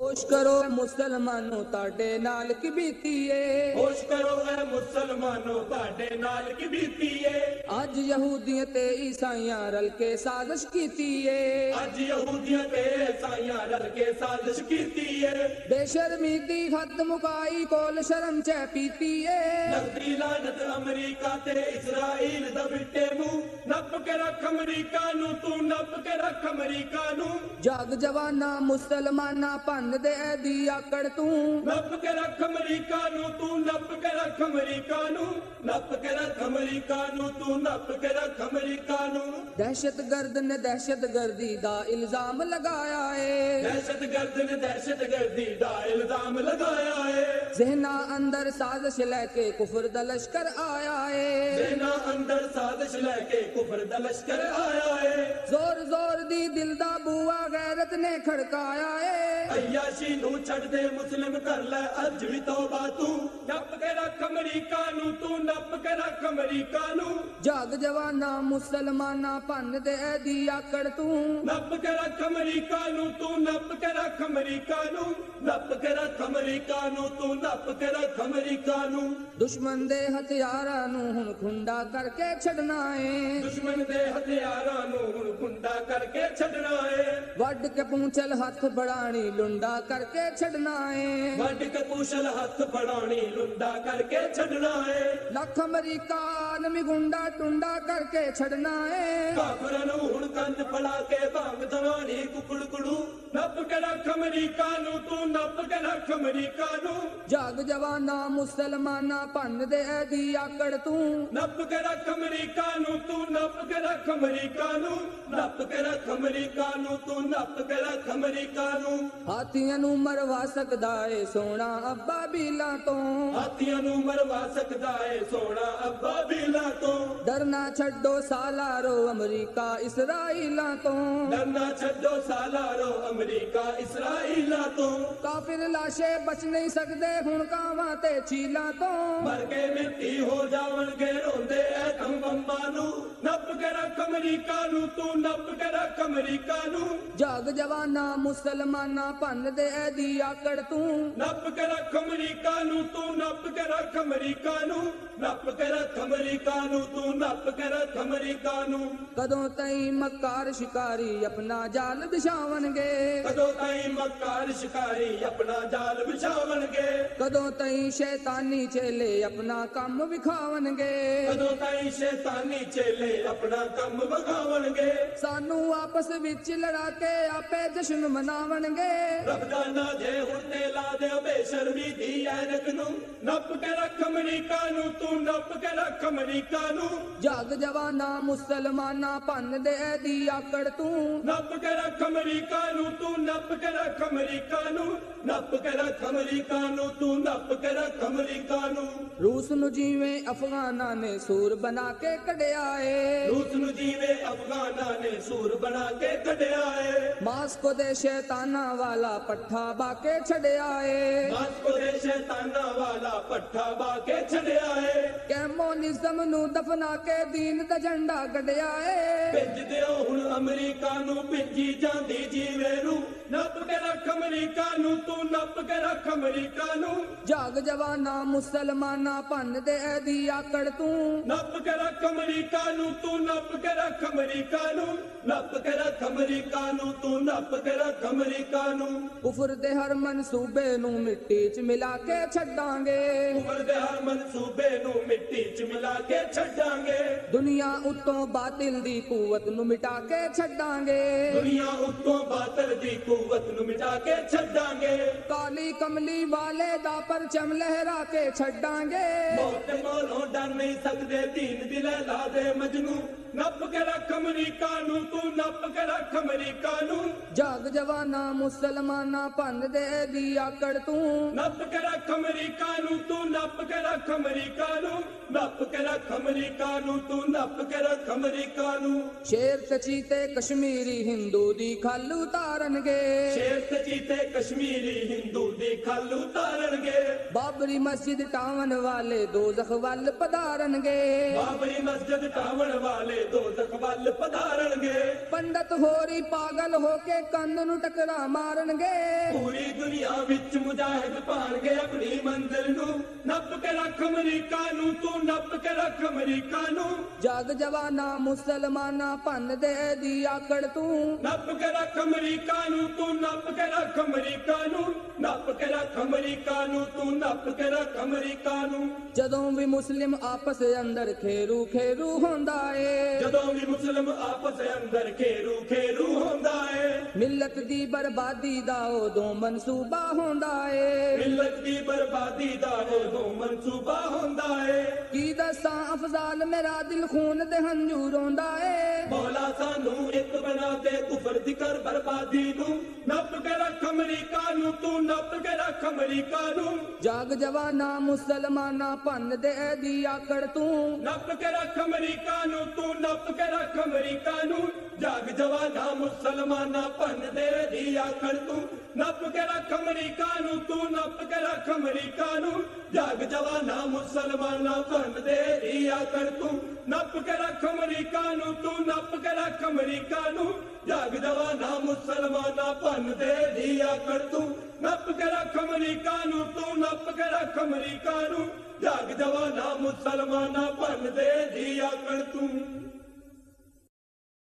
ਹੋਸ਼ ਕਰੋ ਮੁਸਲਮਾਨੋ ਤੁਹਾਡੇ ਨਾਲ ਕੀ ਬੀਤੀ ਏ ਹੋਸ਼ ਕਰੋ ਐ ਮੁਸਲਮਾਨੋ ਤੁਹਾਡੇ ਨਾਲ ਕੀ ਬੀਤੀ ਏ ਅੱਜ ਯਹੂਦੀਆਂ ਤੇ ਈਸਾਈਆਂ ਰਲ ਕੇ ਸਾਜ਼ਿਸ਼ ਕੀਤੀ ਏ ਅੱਜ ਯਹੂਦੀਆਂ ਤੇ ਈਸਾਈਆਂ ਰਲ ਕੇ ਸਾਜ਼ਿਸ਼ ਕੀਤੀ ਏ ਬੇਸ਼ਰਮੀ ਦੀ ਹੱਦ ਮੁਕਾਈ ਕੋਲ ਸ਼ਰਮ ਚੈ ਪੀਤੀ ਏ ਨਕਦੀ ਲਾਨਤ ਅਮਰੀਕਾ ਤੇ ਇਸਰਾਈਲ ਦਾ ਬਿੱਟੇ ਮੂੰਹ ਨੱਪ ਕੇ ਰੱਖ ਅਮਰੀਕਾ ਨੂੰ ਤੂੰ ਨੱਪ ਕੇ ਰੱਖ ਅਮਰੀਕਾ ਨੂੰ। ਜਗ ਜਵਾਨਾ ਮੁਸਲਮਾਨਾ ਭੰਨ ਦੇ ਦੀ ਆਕੜ ਤੂੰ। ਨੱਪ ਕੇ ਰੱਖ ਅਮਰੀਕਾ ਨੂੰ ਤੂੰ ਨੱਪ ਕੇ ਰੱਖ ਅਮਰੀਕਾ ਨੂੰ। ਨੱਪ ਕੇ ਰੱਖ ਅਮਰੀਕਾ ਨੂੰ ਤੂੰ ਨੱਪ ਕੇ ਰੱਖ ਅਮਰੀਕਾ ਨੂੰ। ਦਹਿਸ਼ਤਗਰਦ ਨੇ ਦਹਿਸ਼ਤਗਰਦੀ ਦਾ ਇਲਜ਼ਾਮ ਲਗਾਇਆ ਏ ਦਹਿਸ਼ਤਗਰਦ ਨੇ ਦਹਿਸ਼ਤਗਰਦੀ ਦਾ ਇਲਜ਼ਾਮ ਲਗਾਇਆ ਏ ਜ਼ਹਿਨਾਂ ਅੰਦਰ ਸਾਜ਼ਿਸ਼ ਲੈ ਕੇ ਕੁਫਰ ਦਾ ਲਸ਼ਕਰ ਆਇਆ ਏ ਸੈਨਾ ਅੰਦਰ ਸਾਜ਼ਿਸ਼ ਲੈ ਕੇ ਕੁਫਰ ਦਾ ਲਸ਼ਕਰ ਆਇਆ ਏ ਜ਼ੋਰ ਜ਼ੋਰ ਦੀ ਦਿਲ ਦਾ ਬੂਆ ਗੈਰਤ ਨੇ ਖੜਕਾਇਆ ਏ ਅਯਾਸ਼ੀ ਨੂੰ ਛੱਡ ਦੇ ਮੁਸਲਿਮ ਕਰ ਲੈ ਅੱਜ ਵੀ ਤੌਬਾ ਤੂੰ। ਨੱਪ ਕੇ ਰੱਖ ਅਮਰੀਕਾ ਨੂੰ ਤੂੰ ਨੱਪ ਕੇ ਰੱਖ ਅਮਰੀਕਾ ਨੂੰ। ਜਗ ਜਵਾਨਾ ਮੁਸਲਮਾਨਾ ਭੰਨ ਦੇ ਦੀ ਆਕੜ ਤੂੰ। ਨੱਪ ਕੇ ਰੱਖ ਅਮਰੀਕਾ ਨੂੰ ਤੂੰ ਨੱਪ ਕੇ ਰੱਖ ਅਮਰੀਕਾ ਨੂੰ। ਨੱਪ ਕੇ ਰੱਖ ਅਮਰੀਕਾ ਨੂੰ ਤੂੰ ਨੱਪ ਕੇ ਰੱਖ ਅਮਰੀਕਾ ਨੂੰ। ਦੁਸ਼ਮਣ ਦੇ ਹਥਿਆਰਾਂ ਨੂੰ ਹੁਣ ਖੁੰਡਾ ਕਰਕੇ ਛੱਡਣਾ ਏ। ਦੁਸ਼ਮਣ ਦੇ ਹਥਿਆਰਾਂ ਨੂੰ ਹੁਣ ਗੁੰਡਾ ਕਰਕੇ ਛੱਡਣਾ ਏ। ਵੱਡ ਕੇ ਪੂੰਛਲ ਹੱਥ ਬੜਾਣੀ ਲੁੰਡਾ ਕਰਕੇ ਛੱਡਣਾ ਏ। ਵੱਡ ਕੇ ਕੁਸ਼ਲ ਹੱਥ ਫੜਾਉਣੀ ਲੁੰਡਾ ਕਰਕੇ ਛੱਡਣਾ ਏ। ਲੱਖ ਅਮਰੀਕਾ ਨਵੀਂ ਗੁੰਡਾ ਟੁੰਡਾ ਕਰਕੇ ਛੱਡਣਾ ਏ। ਕਾਫਰਾਂ ਨੂੰ ਹੁਣ ਕੰਨ ਫੜਾ ਕੇ ਭੰਗ ਦਵਾਣੀ ਕੁਕੜ ਕੁੜੂ। ਨੱਪ ਕੇ ਰੱਖ ਅਮਰੀਕਾ ਨੂੰ ਤੂੰ ਨੱਪ ਕੇ ਰੱਖ ਅਮਰੀਕਾ ਨੂੰ। ਜਗ ਜਵਾਨਾ ਮੁਸਲਮਾਨਾ ਭੰਨ ਦੇ ਦੀ ਆਕੜ ਤੂੰ। ਨੱਪ ਕੇ ਰੱਖ ਅਮਰੀਕਾ ਨੂੰ ਤੂੰ ਨੱਪ ਕੇ ਰੱਖ ਅਮਰੀਕਾ ਨੂੰ। ਨੱਪ ਕੇ ਰੱਖ ਅਮਰੀਕਾ ਨੂੰ ਤੂੰ ਨੱਪ ਕੇ ਰੱਖ ਅਮਰੀਕਾ ਨੂੰ। ਹਾਥੀਆਂ ਨੂੰ ਮਰਵਾ ਸਕਦਾ ਏ ਸੋਨਾ ਅੱਬਾ ਬੀਲਾ ਤੋਂ। ਹਾਥੀਆਂ ਨੂੰ ਮਰਵਾ ਸਕਦਾ ਏ ਸੋਨਾ ਅੱਬਾ ਬੀਲਾ ਤੋਂ। ਡਰਨਾ ਛੱਡੋ ਸਾਲਾਰੋ ਅਮਰੀਕਾ ਇਸਰਾਈਲਾਂ ਤੋਂ। ਡਰਨਾ ਛੱਡੋ ਸਾਲਾਰੋ ਅਮਰੀਕਾ ਇਸਰਾਈਲਾਂ ਤੋਂ। ਕਾਫਿਰ ਲਾਸ਼ੇ ਬਚ ਨਹੀਂ ਸਕਦੇ ਹੁਣ ਕਾਵਾਂ ਤੇ ਚੀਲਾਂ ਤੋਂ। ਮਰ ਕੇ ਮਿੱਟੀ ਹੋ ਜਾਵਣਗੇ ਰੋਂਦੇ ਐ ਤਮ ਬੰਬਾਂ ਨੂੰ। ਨੱਪ ਕੇ ਰੱਖ ਅਮਰੀਕਾ ਨੂੰ ਤੂੰ ਨੱਪ ਕੇ ਰੱਖ ਅਮਰੀਕਾ ਨੂੰ। ਜਗ ਜਵਾਨਾ ਮੁਸਲਮਾਨਾ ਭੰਨ ਦੇ ਦੀ ਆਕੜ ਤੂੰ। ਨੱਪ ਕੇ ਰੱਖ ਅਮਰੀਕਾ ਨੂੰ ਤੂੰ ਨੱਪ ਕੇ ਰੱਖ ਅਮਰੀਕਾ ਨੂੰ। ਨੱਪ ਕੇ ਰੱਖ ਅਮਰੀਕਾ ਨੂੰ ਤੂੰ ਨੱਪ ਕੇ ਰੱਖ ਅਮਰੀਕਾ ਨੂੰ। ਕਦੋਂ ਤਈ ਮੱਕਾਰ ਸ਼ਿਕਾਰੀ ਆਪਣਾ ਜਾਲ ਵਿਛਾਵਣਗੇ? ਕਦੋਂ ਤਾਈਂ ਮੱਕਾਰ ਸ਼ਿਕਾਰੀ ਆਪਣਾ ਜਾਲ ਵਿਛਾਵਣਗੇ? ਕਦੋਂ ਤਈ ਸ਼ੈਤਾਨੀ ਚੇਲੇ ਆਪਣਾ ਕੰਮ ਵਿਖਾਵਣਗੇ? ਕਦੋਂ ਤਾਈਂ ਸ਼ੈਤਾਨੀ ਚੇਲੇ ਆਪਣਾ ਕੰਮ ਵਿਖਾਵਣਗੇ? ਸਾਨੂੰ ਆਪਸ ਵਿੱਚ ਲੜਾ ਕੇ ਆਪੇ ਜਸ਼ਨ ਮਨਾਵਣਗੇ। ਰੱਬਦਾ ਨਾ ਜੇ ਲਾ ਦੇ ਬੇਸ਼ਰਮੀ ਦੀ ਐਨਕ ਨੂੰ। ਨੱਪ ਕੇ ਰੱਖ ਅਮਰੀਕਾ ਨੂੰ ਤੂੰ ਨੱਪ ਕੇ ਰੱਖ ਅਮਰੀਕਾ ਨੂੰ। ਜਗ ਜਵਾਨਾ ਮੁਸਲਮਾਨਾ ਭੰਨ ਦੇ ਦੀ ਆਕੜ ਤੂੰ। ਨੱਪ ਕੇ ਰੱਖ ਅਮਰੀਕਾ ਨੂੰ ਤੂੰ ਨੱਪ ਕੇ ਰੱਖ ਅਮਰੀਕਾ ਨੂੰ। ਨੱਪ ਕੇ ਰੱਖ ਅਮਰੀਕਾ ਨੂੰ ਤੂੰ ਨੱਪ ਕੇ ਰੱਖ ਅਮਰੀਕਾ ਨੂੰ। ਰੂਸ ਨੂੰ ਜਿਵੇਂ ਅਫਗਾਨਾਂ ਨੇ ਸੂਰ ਬਣਾ ਕੇ ਕਢਿਆ ਏ। ਰੂਸ ਨੂੰ ਜੀਵੇ ਅਫਗਾਨਾਂ ਨੇ ਸੂਰ ਬਣਾ ਕੇ ਕੱਢਿਆ ਏ। ਮਾਸਕੋ ਦੇ ਸ਼ੈਤਾਨਾਂ ਵਾਲਾ ਪੱਠਾ ਬਾਕੇ ਛੜਿਆ ਏ ਵਾਲਾ ਪੱਠਾ ਬਾ ਕੇ ਛੜਿਆ ਏ। ਕੈਮੋਨਿਜ਼ਮ ਨੂੰ ਦਫਨਾ ਕੇ ਦੀਨ ਦਾ ਝੰਡਾ ਗੱਡਿਆ ਏ। ਭਿੱਜ ਦਿਓ ਹੁਣ ਅਮਰੀਕਾ ਨੂੰ ਭਿੱਜੀ ਜਾਂਦੀ ਜੀਵੇ ਨੂੰ। ਨੱਪ ਕੇ ਰੱਖ ਅਮਰੀਕਾ ਨੂੰ ਤੂੰ ਨੱਪ ਕੇ ਰੱਖ ਅਮਰੀਕਾ ਨੂੰ। ਜਗ ਜਵਾਨਾ ਮੁਸਲਮਾਨਾ ਭੰਨ ਦੇ ਦੀ ਆਕੜ ਤੂੰ। ਨੱਪ ਕੇ ਰੱਖ ਅਮਰੀਕਾ ਨੂੰ ਤੂੰ ਨੱਪ ਕੇ ਰੱਖ ਅਮਰੀਕਾ ਨੂੰ। ਨੱਪ ਕੇ ਰੱਖ ਅਮਰੀਕਾ ਨੂੰ ਤੂੰ ਨੱਪ ਕੇ ਰੱਖ ਅਮਰੀਕਾ ਨੂੰ। ਕੁਫਰ ਦੇ ਹਰ ਮਨਸੂਬੇ ਨੂੰ ਮਿੱਟੀ 'ਚ ਮਿਲਾ ਕੇ ਛੱਡਾਂਗੇ। ਉਮਰ ਦੇ ਹਰ ਮਨਸੂਬੇ ਨੂੰ ਮਿੱਟੀ 'ਚ ਮਿਲਾ ਕੇ ਛੱਡਾਂਗੇ। ਦੁਨੀਆ ਉੱਤੋਂ ਬਾਤਿਲ ਦੀ ਕੂਵਤ ਨੂੰ ਮਿਟਾ ਕੇ ਛੱਡਾਂਗੇ। ਦੁਨੀਆ ਉੱਤੋਂ ਬਾਤਲ ਦੀ ਕੂਵਤ ਨੂੰ ਮਿਟਾ ਕੇ ਛੱਡਾਂਗੇ। ਕਾਲੀ ਕਮਲੀ ਵਾਲੇ ਦਾ ਪਰਚਮ ਲਹਿਰਾ ਕੇ ਛੱਡਾਂਗੇ। ਮੌਤ ਮੋਲੋਂ ਡਰ ਨਹੀਂ ਸਕਦੇ ਦੀਨ ਦਿਲੇ ਲਾ ਦੇ ਮਜਨੂ। ਨੱਪ ਕੇ ਰੱਖ ਅਮਰੀਕਾ ਨੂੰ ਤੂੰ ਨੱਪ ਕੇ ਰੱਖ ਅਮਰੀਕਾ ਨੂੰ। ਜਗ ਜਵਾਨਾ ਮੁਸਲਮਾਨਾ ਭੰਨ ਦੇ ਦੀ ਆਕੜ ਤੂੰ। ਨੱਪ ਕੇ ਰੱਖ ਅਮਰੀਕਾ ਨੂੰ ਤੂੰ ਨੱਪ ਕੇ ਰੱਖ ਅਮਰੀਕਾ ਨੂੰ ਨੱਪ ਕੇ ਰੱਖ ਅਮਰੀਕਾ ਨੂੰ ਤੂੰ ਨੱਪ ਕੇ ਰੱਖ ਅਮਰੀਕਾ ਨੂੰ। ਸ਼ੇਰ ਤੇ ਚੀਤੇ ਕਸ਼ਮੀਰੀ ਹਿੰਦੂ ਦੀ ਖੱਲ ਉਤਾਰਨਗੇ। ਸ਼ੇਰ ਤੇ ਚੀਤੇ ਕਸ਼ਮੀਰੀ ਹਿੰਦੂ ਦੀ ਖੱਲ ਉਤਾਰਨਗੇ। ਬਾਬਰੀ ਮਸਜਿਦ ਟਾਵਣ ਵਾਲੇ ਦੋਜ਼ਖ ਵੱਲ ਪਧਾਰਨਗੇ। ਬਾਬਰੀ ਮਸਜਿਦ ਟਾਵਣ ਵਾਲੇ ਦੋਜ਼ਖ ਵੱਲ ਪਧਾਰਨਗੇ। ਪੰਡਤ ਹੋਰੀ ਪਾਗਲ ਹੋ ਕੇ ਕੰਨ ਨੂੰ ਟਕਰਾ ਮਾਰਨਗੇ। ਪੂਰੀ ਦੁਨੀਆ ਵਿੱਚ ਮੁਜਾਹਿਦ ਭਾਣਗੇ ਆਪਣੀ ਮੰਜ਼ਿਲ ਨੂੰ। ਨੱਪ ਕੇ ਰੱਖ ਅਮਰੀਕਾ ਨੂੰ ਤੂੰ ਨੱਪ ਕੇ ਰੱਖ ਅਮਰੀਕਾ ਨੂੰ। ਜਗ ਜਵਾਨਾ ਮੁਸਲਮਾਨਾ ਭੰਨ ਦੇ ਦੀ ਆਕੜ ਤੂੰ। ਨੱਪ ਕੇ ਰੱਖ ਅਮਰੀਕਾ ਨੂੰ ਤੂੰ ਨੱਪ ਕੇ ਰੱਖ ਅਮਰੀਕਾ ਨੂੰ। ਰੱਖ ਅਮਰੀਕਾ ਨੂੰ ਤੂੰ ਨੱਪ ਕੇ ਰੱਖ ਅਮਰੀਕਾ ਨੂੰ। ਜਦੋਂ ਵੀ ਮੁਸਲਿਮ ਆਪਸ ਅੰਦਰ ਖੇਰੂ ਖੇਰੂ ਹੁੰਦਾ ਏ। ਜਦੋਂ ਵੀ ਮੁਸਲਮ ਆਪਸ ਅੰਦਰ ਖੇਰੂ ਖੇਰੂ ਹੁੰਦਾ ਏ। ਮਿਲਤ ਦੀ ਬਰਬਾਦੀ ਦਾ ਉਦੋਂ ਮਨਸੂਬਾ ਹੁੰਦਾ ਏ। ਮਿਲਤ ਦੀ ਬਰਬਾਦੀ ਦਾ ਉਦੋਂ ਮਨਸੂਬਾ ਹੁੰਦਾ ਏ। ਕੀ ਦੱਸਾਂ ਅਫਜ਼ਾਲ ਮੇਰਾ ਦਿਲ ਖੂਨ ਦੇ ਹੰਝੂ ਰੋਂਦਾ ਏ। ਮੌਲਾ ਸਾਨੂੰ ਇੱਕ ਬਣਾ ਦੇ ਕੁਫਰ ਦੀ ਕਰ ਬਰਬਾਦੀ ਨੂੰ। ਨੱਪ ਕੇ ਰੱਖ ਅਮਰੀਕਾ ਨੂੰ ਤੂੰ ਨੱਪ ਕੇ ਰੱਖ ਅਮਰੀਕਾ ਨੂੰ। ਜਗ ਜਵਾਨਾ ਮੁਸਲਮਾਨਾ ਭੰਨ ਦੇ ਦੀ ਆਕੜ ਤੂੰ। ਨੱਪ ਕੇ ਰੱਖ ਅਮਰੀਕਾ ਨੂੰ ਤੂੰ ਨੱਪ ਕੇ ਰੱਖ ਅਮਰੀਕਾ ਨੂੰ। ਜਗ ਜਵਾਨਾ ਮੁਸਲਮਾਨਾ ਭੰਨ ਦੇ ਦੀ ਆਖੜ ਤੂੰ। ਨੱਪ ਕੇ ਰੱਖ ਅਮਰੀਕਾ ਨੂੰ, ਤੂੰ ਨੱਪ ਕੇ ਰੱਖ ਅਮਰੀਕਾ ਨੂੰ। ਜਗ ਜਵਾਨਾ ਮੁਸਲਮਾਨਾ ਭੰਨ ਦੇ ਦੀ ਕਰ ਤੂੰ। ਨੱਪ ਕੇ ਰੱਖ ਅਮਰੀਕਾ ਨੂੰ, ਤੂੰ ਨੱਪ ਕੇ ਰੱਖ ਅਮਰੀਕਾ ਨੂੰ। ਜਗ ਜਵਾਨਾ ਮੁਸਲਮਾਨਾ ਭੰਨ ਦੇ ਦੀ ਆਖੜ ਤੂੰ। ਨੱਪ ਕੇ ਰੱਖ ਅਮਰੀਕਾ ਨੂੰ, ਤੂੰ ਨੱਪ ਕੇ ਰੱਖ ਅਮਰੀਕਾ ਨੂੰ। ਜਗ ਜਵਾਨਾ ਮੁਸਲਮਾਨਾ ਭੰਨ ਦੇ ਦੀ ਕਰ ਤੂੰ।